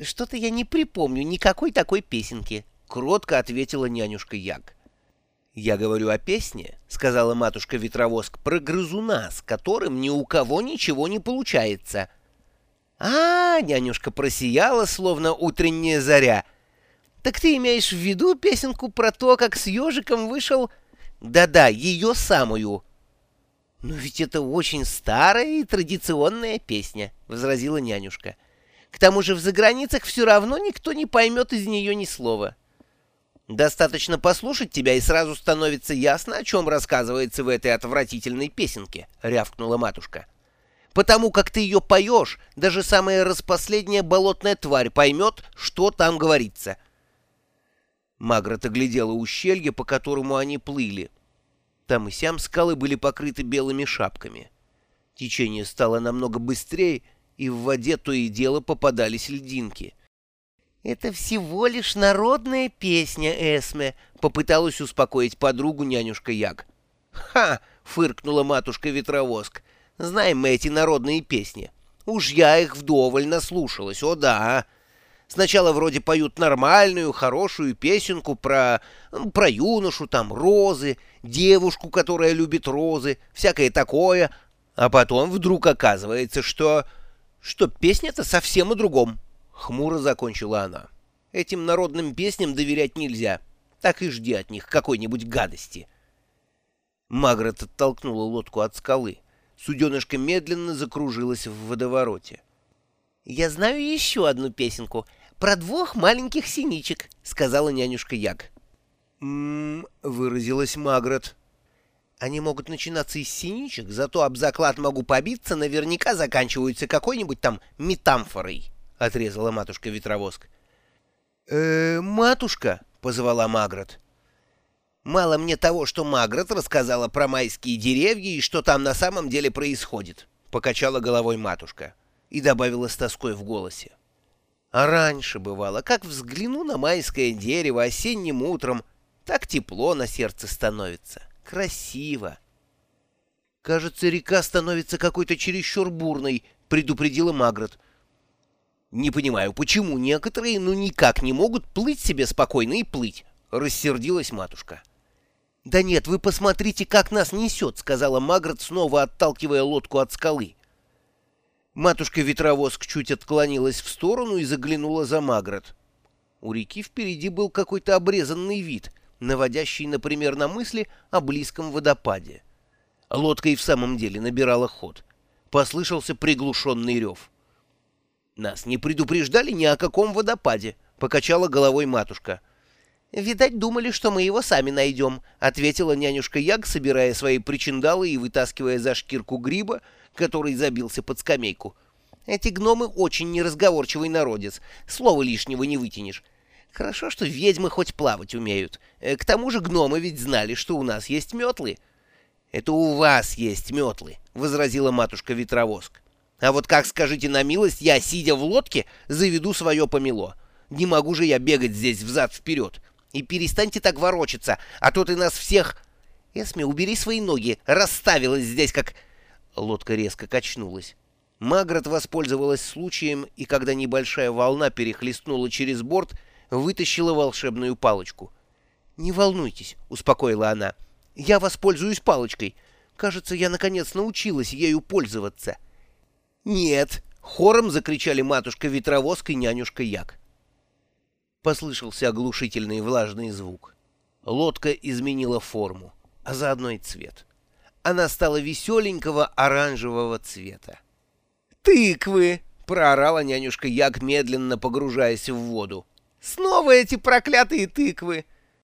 «Что-то я не припомню никакой такой песенки», — кротко ответила нянюшка Яг. «Я говорю о песне», — сказала матушка Ветровоск, — «про грызуна, с которым ни у кого ничего не получается». «А, -а нянюшка просияла, словно утренняя заря. «Так ты имеешь в виду песенку про то, как с ежиком вышел...» «Да-да, ее самую». «Но ведь это очень старая и традиционная песня», — возразила нянюшка. К тому же в заграницах все равно никто не поймет из нее ни слова. Достаточно послушать тебя, и сразу становится ясно, о чем рассказывается в этой отвратительной песенке, — рявкнула матушка. Потому как ты ее поешь, даже самая распоследняя болотная тварь поймет, что там говорится. Магрот оглядела ущелье, по которому они плыли. Там и сям скалы были покрыты белыми шапками. Течение стало намного быстрее, и в воде то и дело попадались льдинки. «Это всего лишь народная песня, Эсме», — попыталась успокоить подругу нянюшка Яг. «Ха!» — фыркнула матушка Ветровоск. «Знаем мы эти народные песни. Уж я их вдоволь наслушалась, о да!» Сначала вроде поют нормальную, хорошую песенку про... про юношу, там, розы, девушку, которая любит розы, всякое такое, а потом вдруг оказывается, что что песня-то совсем о другом. Хмуро закончила она. Этим народным песням доверять нельзя. Так и жди от них какой-нибудь гадости. Магрот оттолкнула лодку от скалы. Суденышко медленно закружилось в водовороте. «Я знаю еще одну песенку про двух маленьких синичек», — сказала нянюшка Яг. «М-м-м», выразилась Магрот. Они могут начинаться из синичек, зато об заклад могу побиться, наверняка заканчиваются какой-нибудь там метамфорой, — отрезала матушка Ветровоск. «Э, матушка», — позвала Магрот. «Мало мне того, что Магрот рассказала про майские деревья и что там на самом деле происходит», — покачала головой матушка и добавила с тоской в голосе. «А раньше бывало, как взгляну на майское дерево осенним утром, так тепло на сердце становится» красиво. «Кажется, река становится какой-то чересчур бурной», — предупредила Магрот. «Не понимаю, почему некоторые ну никак не могут плыть себе спокойно и плыть?» — рассердилась матушка. «Да нет, вы посмотрите, как нас несет», — сказала Магрот, снова отталкивая лодку от скалы. Матушка-ветровозк чуть отклонилась в сторону и заглянула за Магрот. У реки впереди был какой-то обрезанный вид — наводящий, например, на мысли о близком водопаде. Лодка и в самом деле набирала ход. Послышался приглушенный рев. «Нас не предупреждали ни о каком водопаде», — покачала головой матушка. «Видать, думали, что мы его сами найдем», — ответила нянюшка Яг, собирая свои причиндалы и вытаскивая за шкирку гриба, который забился под скамейку. «Эти гномы очень неразговорчивый народец, слова лишнего не вытянешь. Хорошо, что ведьмы хоть плавать умеют. Э, к тому же гномы ведь знали, что у нас есть метлы. — Это у вас есть метлы, — возразила матушка Ветровоск. — А вот как, скажите на милость, я, сидя в лодке, заведу свое помело. Не могу же я бегать здесь взад-вперед. И перестаньте так ворочаться, а то ты нас всех... Эсми, убери свои ноги, расставилась здесь как... Лодка резко качнулась. Магрот воспользовалась случаем, и когда небольшая волна перехлестнула через борт, — вытащила волшебную палочку. «Не волнуйтесь», — успокоила она. «Я воспользуюсь палочкой. Кажется, я, наконец, научилась ею пользоваться». «Нет!» — хором закричали матушка Ветровозка и нянюшка Як. Послышался оглушительный влажный звук. Лодка изменила форму, а заодно и цвет. Она стала веселенького оранжевого цвета. «Тыквы!» — проорала нянюшка Як, медленно погружаясь в воду. Снова эти проклятые тыквы.